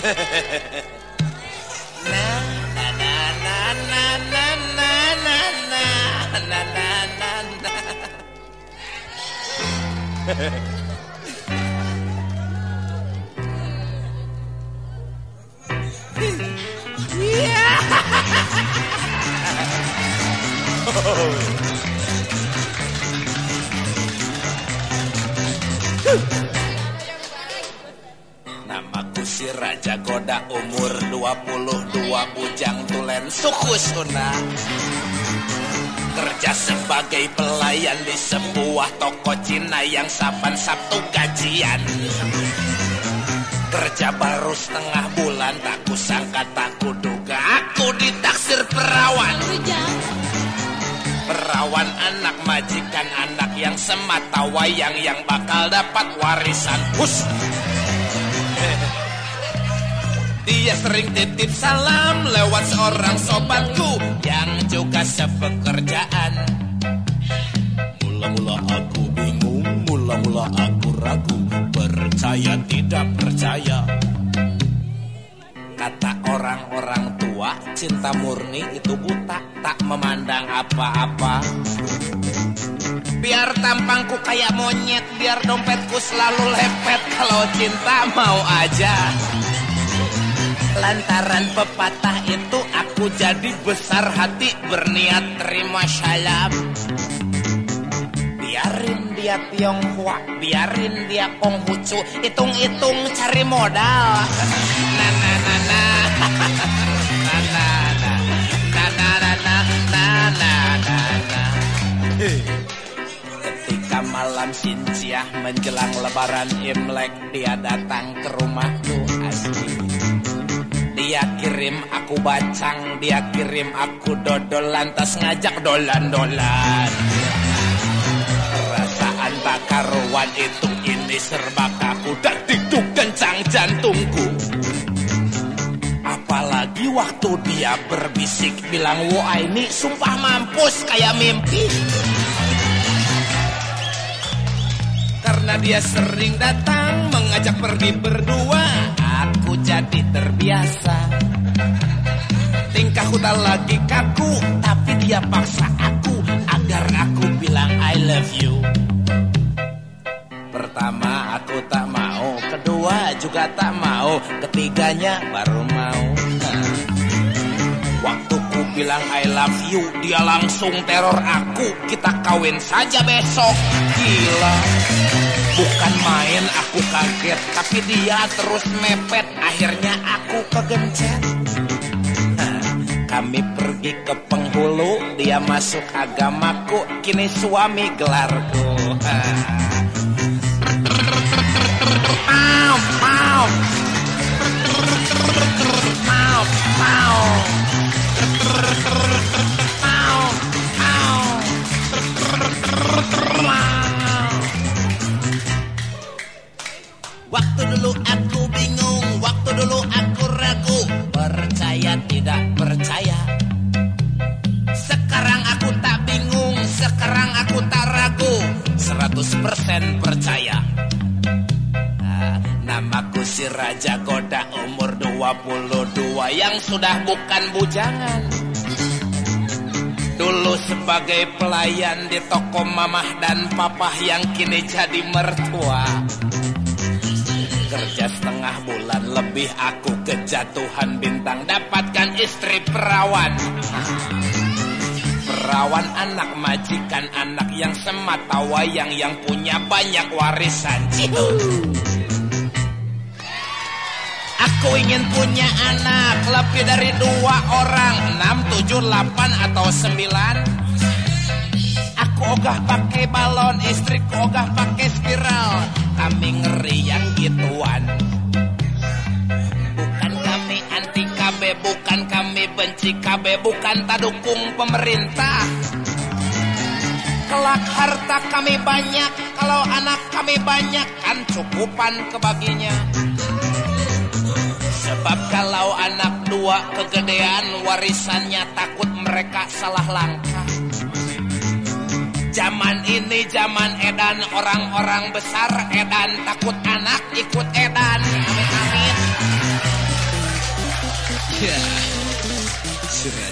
Namaku si Raja Goda umur 22 bujang tulen suku Sunda Kerja sebagai pelayan di sebuah toko Cina yang saban Sabtu gajian. Kerja baru setengah bulan tak kusangka tak kuduga Aku ditaksir perawan. Perawan anak majikan anak yang semata wayang yang bakal dapat warisan. Hus Dia sering titip salam lewat seorang sobatku yang juga sepekerjaan. Mula-mula aku bingung, mula-mula aku ragu, percaya tidak percaya. Kata orang-orang tua, cinta murni itu buta, tak memandang apa-apa. Biar tampangku kayak monyet, biar dompetku selalu lepet, kalau cinta mau aja. Lantaran pepatah itu aku jadi besar hati berniat terima salam. Biarin dia Tionghoa, biarin dia Konghucu, hitung-hitung cari modal. Na na na na. Na na na. Na na na na. Na na na na. Ketika malam Sinjiah menjelang lebaran Imlek dia datang ke rumahku. Dia kirim aku bacang, dia kirim aku dodol lantas ngajak dolan-dolan. Perasaan tak karuan itu ini serba kaku dan dikduk kencang jantungku. Apalagi waktu dia berbisik bilang wah ini sumpah mampus kayak mimpi. Karena dia sering datang mengajak pergi berdua. Aku jadi terbiasa. Tingkahku tak lagi kaku Tapi dia paksa aku Agar aku bilang I love you. Pertama aku tak mau Kedua juga tak mau Ketiganya baru mau. Waktu ku bilang I love you Dia langsung teror aku. Kita kawin saja besok. Gila Bukan main aku kaget. Tapi dia terus mepet. Akhirnya aku kegencet. Kami pergi ke penghulu. Dia masuk agamaku. Kini suami gelarku 100% percaya. Ah, Namaku si Raja Goda umur 22 yang sudah bukan bujangan. Dulu sebagai pelayan di toko mamah dan papah yang kini jadi mertua. Kerja setengah bulan lebih aku kejatuhan bintang Dapatkan istri perawan Perawan anak majikan Anak yang semata wayang Yang punya banyak warisan Cihu. Aku ingin punya anak Lebih dari dua orang Enam, tujuh, delapan atau sembilan Aku ogah pakai balon, istriku ogah pakai spiral. Kami ngeri yang gituan. Benci KB, bukan tak dukung pemerintah. Kelak harta kami banyak, kalau anak kami banyak kan cukupan kebaginya. Sebab kalau anak dua kegedean warisannya takut mereka salah langkah. Zaman ini zaman edan orang-orang besar edan takut anak ikut edan. Testament